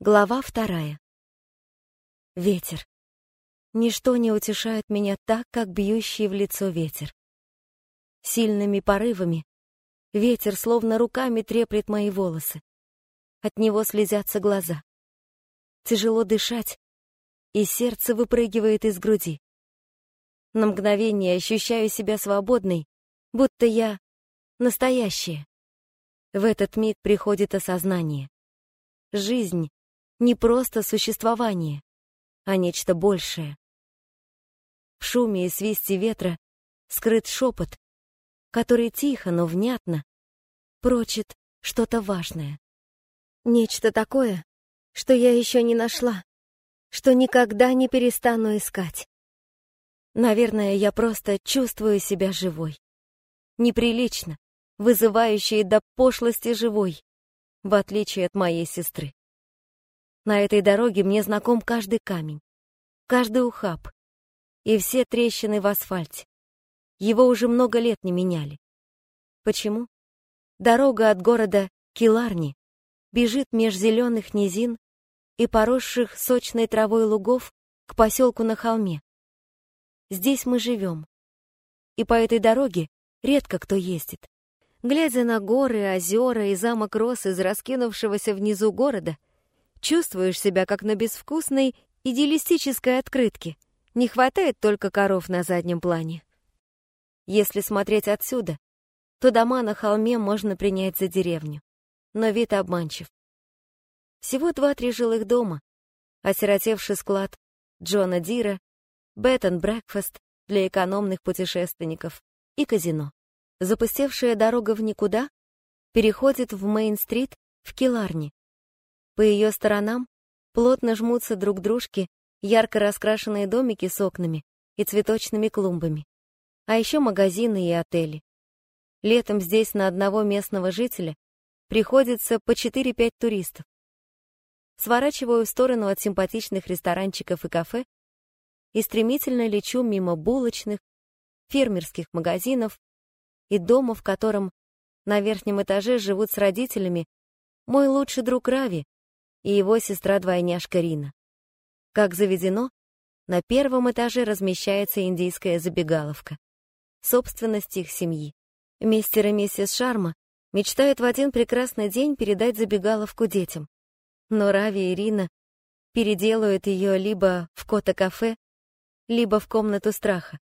Глава вторая. Ветер. Ничто не утешает меня так, как бьющий в лицо ветер. Сильными порывами ветер словно руками треплет мои волосы. От него слезятся глаза. Тяжело дышать, и сердце выпрыгивает из груди. На мгновение ощущаю себя свободной, будто я настоящая. В этот миг приходит осознание. Жизнь не просто существование, а нечто большее. В шуме и свисте ветра скрыт шепот, который тихо, но внятно прочит что-то важное. Нечто такое, что я еще не нашла, что никогда не перестану искать. Наверное, я просто чувствую себя живой. Неприлично, вызывающей до пошлости живой, в отличие от моей сестры. На этой дороге мне знаком каждый камень, каждый ухаб и все трещины в асфальте. Его уже много лет не меняли. Почему? Дорога от города Киларни бежит меж зеленых низин и поросших сочной травой лугов к поселку на холме. Здесь мы живем. И по этой дороге редко кто ездит. Глядя на горы, озера и замок Рос из раскинувшегося внизу города, Чувствуешь себя как на безвкусной идеалистической открытке. Не хватает только коров на заднем плане. Если смотреть отсюда, то дома на холме можно принять за деревню. Но вид обманчив. Всего два-три жилых дома, осиротевший склад Джона Дира, беттон брекфаст для экономных путешественников и казино. Запустевшая дорога в никуда переходит в Мейн-стрит в Киларни, по ее сторонам плотно жмутся друг к дружке ярко раскрашенные домики с окнами и цветочными клумбами. А еще магазины и отели. Летом здесь на одного местного жителя приходится по 4-5 туристов. Сворачиваю в сторону от симпатичных ресторанчиков и кафе и стремительно лечу мимо булочных, фермерских магазинов и дома, в котором на верхнем этаже живут с родителями мой лучший друг Рави и его сестра-двойняшка Рина. Как заведено, на первом этаже размещается индийская забегаловка. Собственность их семьи. Мистер и миссис Шарма мечтают в один прекрасный день передать забегаловку детям. Но Рави и Рина переделают ее либо в кота-кафе, либо в комнату страха,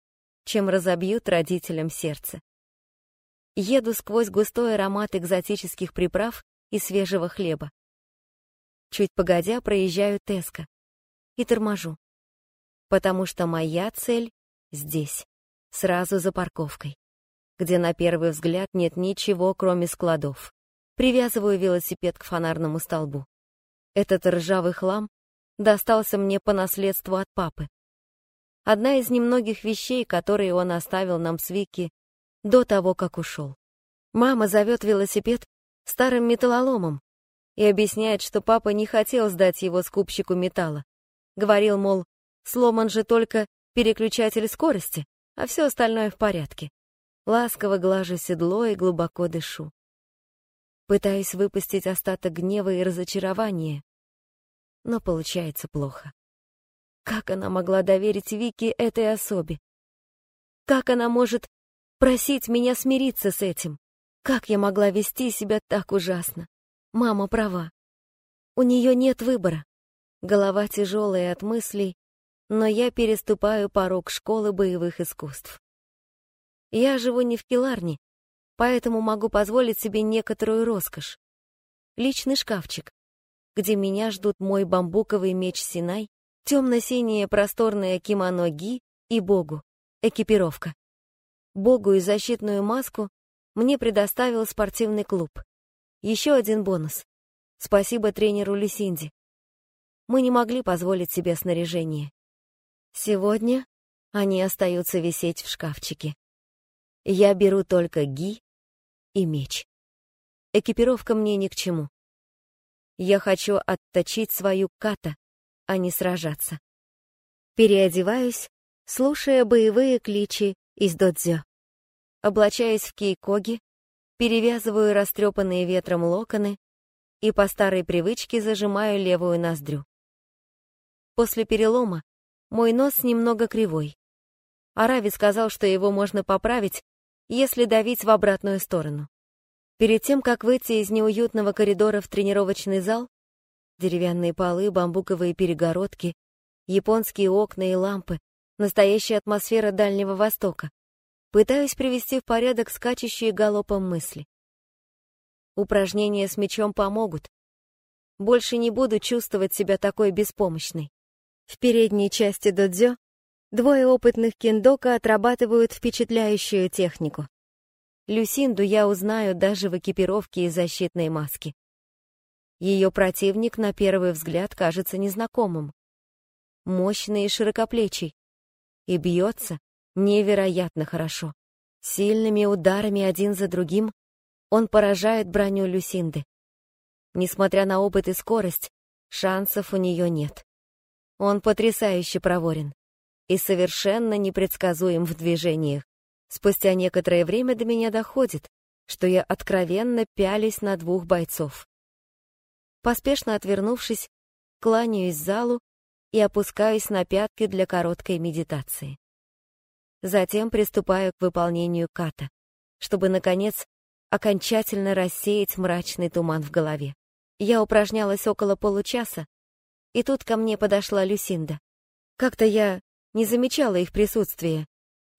чем разобьют родителям сердце. Еду сквозь густой аромат экзотических приправ и свежего хлеба. Чуть погодя, проезжаю Теска и торможу. Потому что моя цель здесь, сразу за парковкой, где на первый взгляд нет ничего, кроме складов. Привязываю велосипед к фонарному столбу. Этот ржавый хлам достался мне по наследству от папы. Одна из немногих вещей, которые он оставил нам с Вики до того, как ушел. Мама зовет велосипед старым металлоломом, и объясняет, что папа не хотел сдать его скупщику металла. Говорил, мол, сломан же только переключатель скорости, а все остальное в порядке. Ласково глажу седло и глубоко дышу. Пытаюсь выпустить остаток гнева и разочарования, но получается плохо. Как она могла доверить Вике этой особе? Как она может просить меня смириться с этим? Как я могла вести себя так ужасно? Мама права. У нее нет выбора. Голова тяжелая от мыслей, но я переступаю порог школы боевых искусств. Я живу не в Келарне, поэтому могу позволить себе некоторую роскошь. Личный шкафчик, где меня ждут мой бамбуковый меч Синай, темно-синее просторное кимоно Ги и Богу, экипировка. Богу и защитную маску мне предоставил спортивный клуб. Еще один бонус. Спасибо тренеру Люсинди. Мы не могли позволить себе снаряжение. Сегодня они остаются висеть в шкафчике. Я беру только ги и меч. Экипировка мне ни к чему. Я хочу отточить свою ката, а не сражаться. Переодеваюсь, слушая боевые кличи из додзё. Облачаюсь в кейкоги, перевязываю растрепанные ветром локоны, и по старой привычке зажимаю левую ноздрю. После перелома мой нос немного кривой. Арави сказал, что его можно поправить, если давить в обратную сторону. Перед тем, как выйти из неуютного коридора в тренировочный зал, деревянные полы, бамбуковые перегородки, японские окна и лампы, настоящая атмосфера Дальнего Востока, пытаюсь привести в порядок скачущие галопом мысли. Упражнения с мячом помогут. Больше не буду чувствовать себя такой беспомощной. В передней части додзё двое опытных киндока отрабатывают впечатляющую технику. Люсинду я узнаю даже в экипировке и защитной маске. Ее противник на первый взгляд кажется незнакомым. Мощный и широкоплечий. И бьется невероятно хорошо. Сильными ударами один за другим он поражает броню Люсинды. Несмотря на опыт и скорость, шансов у нее нет. Он потрясающе проворен и совершенно непредсказуем в движениях. Спустя некоторое время до меня доходит, что я откровенно пялись на двух бойцов. Поспешно отвернувшись, кланяюсь залу и опускаюсь на пятки для короткой медитации. Затем приступаю к выполнению ката, чтобы, наконец, окончательно рассеять мрачный туман в голове. Я упражнялась около получаса, и тут ко мне подошла Люсинда. Как-то я не замечала их присутствия,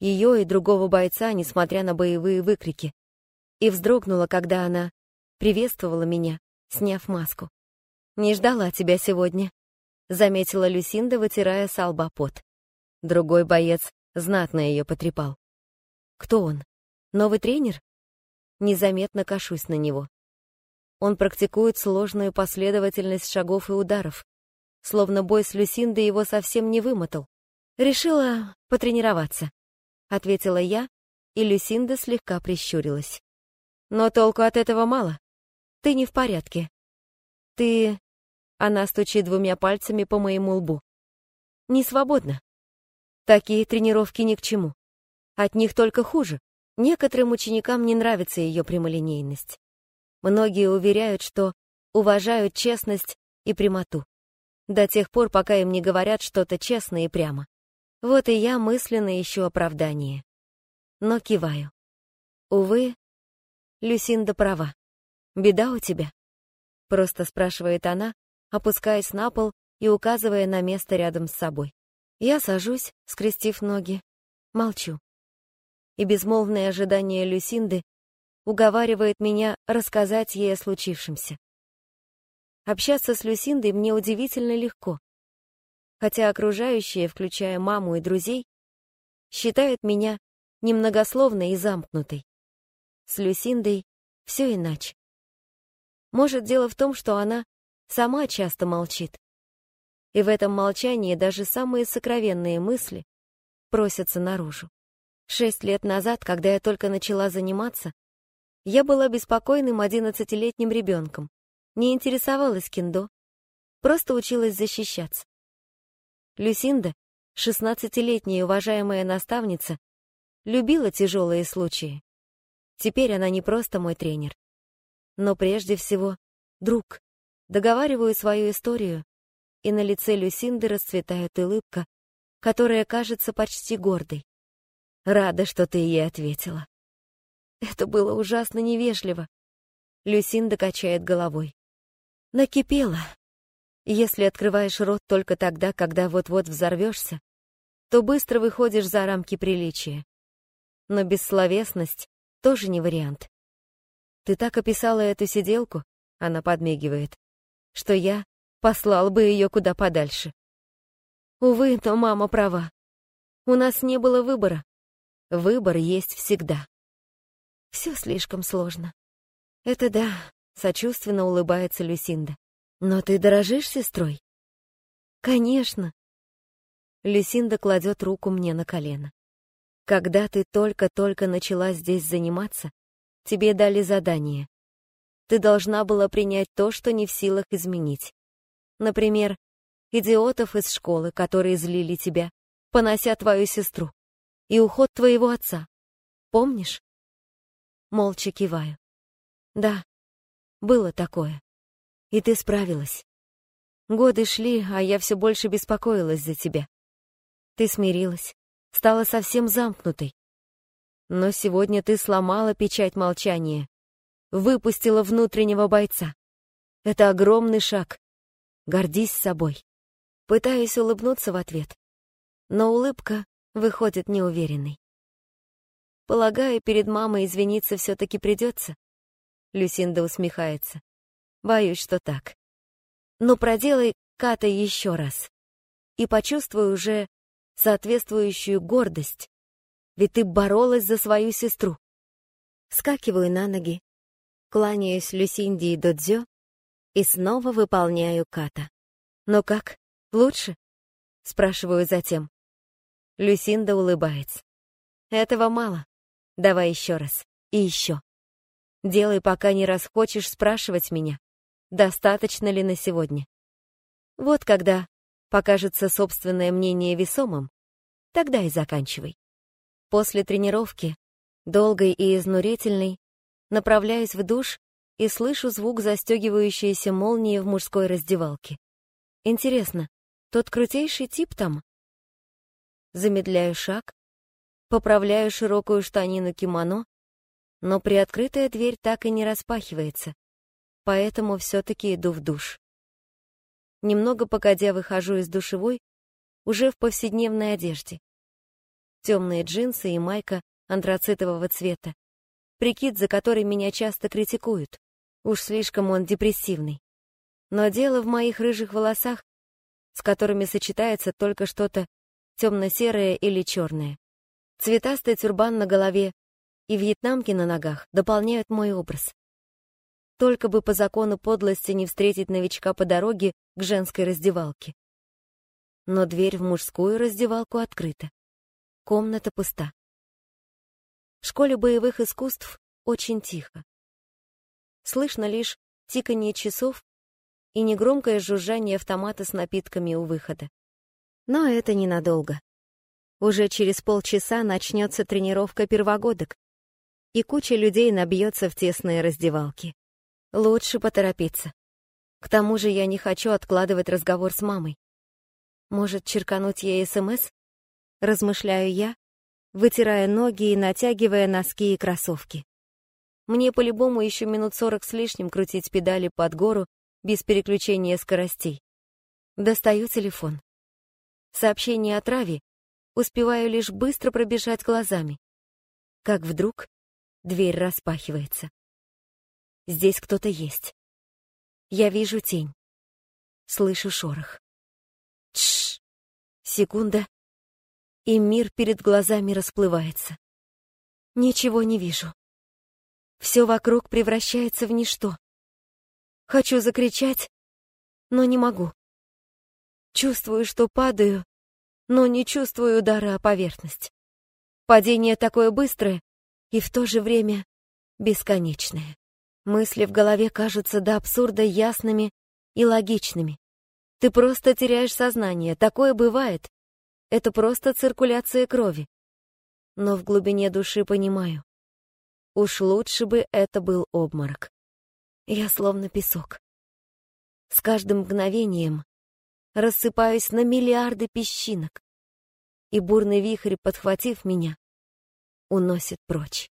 ее и другого бойца, несмотря на боевые выкрики, и вздрогнула, когда она приветствовала меня, сняв маску. «Не ждала тебя сегодня», — заметила Люсинда, вытирая с лба пот. Другой боец знатно ее потрепал. «Кто он? Новый тренер?» незаметно кашусь на него. Он практикует сложную последовательность шагов и ударов, словно бой с Люсиндой его совсем не вымотал. Решила потренироваться, ответила я, и Люсинда слегка прищурилась. Но толку от этого мало. Ты не в порядке. Ты... Она стучит двумя пальцами по моему лбу. Не свободна. Такие тренировки ни к чему. От них только хуже. Некоторым ученикам не нравится ее прямолинейность. Многие уверяют, что уважают честность и прямоту. До тех пор, пока им не говорят что-то честно и прямо. Вот и я мысленно ищу оправдание. Но киваю. Увы, Люсинда права. Беда у тебя? Просто спрашивает она, опускаясь на пол и указывая на место рядом с собой. Я сажусь, скрестив ноги, молчу и безмолвное ожидание Люсинды уговаривает меня рассказать ей о случившемся. Общаться с Люсиндой мне удивительно легко, хотя окружающие, включая маму и друзей, считают меня немногословной и замкнутой. С Люсиндой все иначе. Может, дело в том, что она сама часто молчит. И в этом молчании даже самые сокровенные мысли просятся наружу. Шесть лет назад, когда я только начала заниматься, я была беспокойным одиннадцатилетним ребенком, не интересовалась киндо, просто училась защищаться. Люсинда, шестнадцатилетняя уважаемая наставница, любила тяжелые случаи. Теперь она не просто мой тренер, но прежде всего друг. Договариваю свою историю, и на лице Люсинды расцветает улыбка, которая кажется почти гордой. Рада, что ты ей ответила. Это было ужасно невежливо. Люсинда качает головой. Накипела. Если открываешь рот только тогда, когда вот-вот взорвешься, то быстро выходишь за рамки приличия. Но бессловесность тоже не вариант. Ты так описала эту сиделку, она подмигивает, что я послал бы ее куда подальше. Увы, но мама права. У нас не было выбора. Выбор есть всегда. Все слишком сложно. Это да, сочувственно улыбается Люсинда. Но ты дорожишь сестрой? Конечно. Люсинда кладет руку мне на колено. Когда ты только-только начала здесь заниматься, тебе дали задание. Ты должна была принять то, что не в силах изменить. Например, идиотов из школы, которые злили тебя, понося твою сестру и уход твоего отца. Помнишь? Молча киваю. Да, было такое. И ты справилась. Годы шли, а я все больше беспокоилась за тебя. Ты смирилась, стала совсем замкнутой. Но сегодня ты сломала печать молчания, выпустила внутреннего бойца. Это огромный шаг. Гордись собой. Пытаюсь улыбнуться в ответ, но улыбка выходит неуверенной. Полагаю, перед мамой извиниться все-таки придется. Люсинда усмехается. Боюсь, что так. Но проделай Ката еще раз. И почувствуй уже соответствующую гордость. Ведь ты боролась за свою сестру. Скакиваю на ноги, кланяюсь Люсинде и Додзё и снова выполняю Ката. Но как? Лучше? Спрашиваю затем. Люсинда улыбается. Этого мало. Давай еще раз. И еще. Делай, пока не расхочешь спрашивать меня достаточно ли на сегодня. Вот когда покажется собственное мнение весомым, тогда и заканчивай. После тренировки, долгой и изнурительной, направляюсь в душ и слышу звук застегивающейся молнии в мужской раздевалке. Интересно, тот крутейший тип там? Замедляю шаг, поправляю широкую штанину кимоно, но приоткрытая дверь так и не распахивается поэтому все-таки иду в душ. Немного погодя выхожу из душевой, уже в повседневной одежде. Темные джинсы и майка антрацитового цвета. Прикид, за который меня часто критикуют. Уж слишком он депрессивный. Но дело в моих рыжих волосах, с которыми сочетается только что-то темно-серое или черное. Цветастый тюрбан на голове и вьетнамки на ногах дополняют мой образ. Только бы по закону подлости не встретить новичка по дороге к женской раздевалке. Но дверь в мужскую раздевалку открыта. Комната пуста. В школе боевых искусств очень тихо. Слышно лишь тиканье часов и негромкое жужжание автомата с напитками у выхода. Но это ненадолго. Уже через полчаса начнется тренировка первогодок, и куча людей набьется в тесные раздевалки. Лучше поторопиться. К тому же я не хочу откладывать разговор с мамой. Может, черкануть ей СМС? Размышляю я, вытирая ноги и натягивая носки и кроссовки. Мне по-любому еще минут сорок с лишним крутить педали под гору без переключения скоростей. Достаю телефон. Сообщение о траве успеваю лишь быстро пробежать глазами. Как вдруг дверь распахивается. Здесь кто-то есть. Я вижу тень. Слышу шорох. Тш. Секунда. И мир перед глазами расплывается. Ничего не вижу. Все вокруг превращается в ничто. Хочу закричать, но не могу. Чувствую, что падаю, но не чувствую удара о поверхность. Падение такое быстрое и в то же время бесконечное. Мысли в голове кажутся до абсурда ясными и логичными. Ты просто теряешь сознание, такое бывает. Это просто циркуляция крови. Но в глубине души понимаю. Уж лучше бы это был обморок. Я словно песок. С каждым мгновением рассыпаюсь на миллиарды песчинок, и бурный вихрь, подхватив меня, уносит прочь.